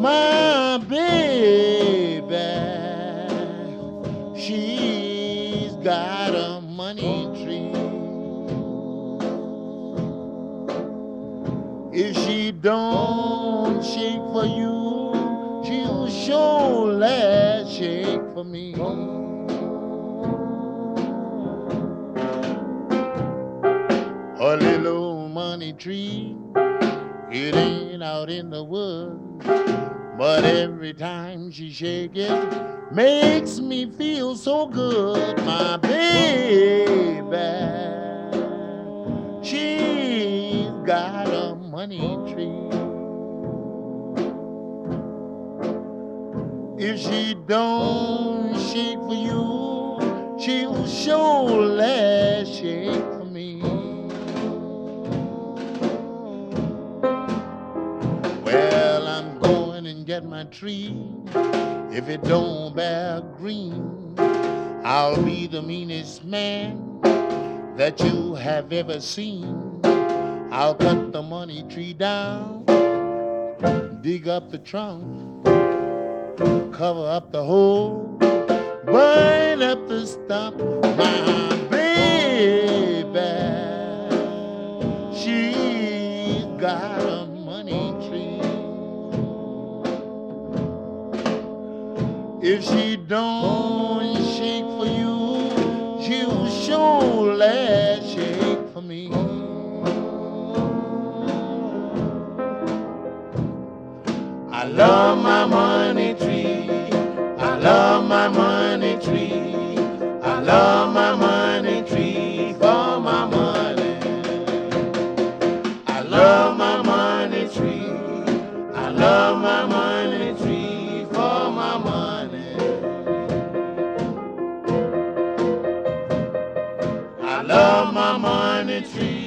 My baby, she's got a money If she don't shake for you, she'll surely shake for me. A little money tree, it ain't out in the woods, but every time she shake it, makes me feel so good, my baby. A money tree. If she don't shake for you, she'll surely shake for me. Well, I'm going and get my tree. If it don't bear green, I'll be the meanest man that you have ever seen. I'll cut the money tree down, dig up the trunk, cover up the hole, burn up the stump. My baby, she's got a money tree. If she don't love my money tree. I love my money tree. I love my money tree for my money. I love my money tree. I love my money tree for my money. I love my money tree.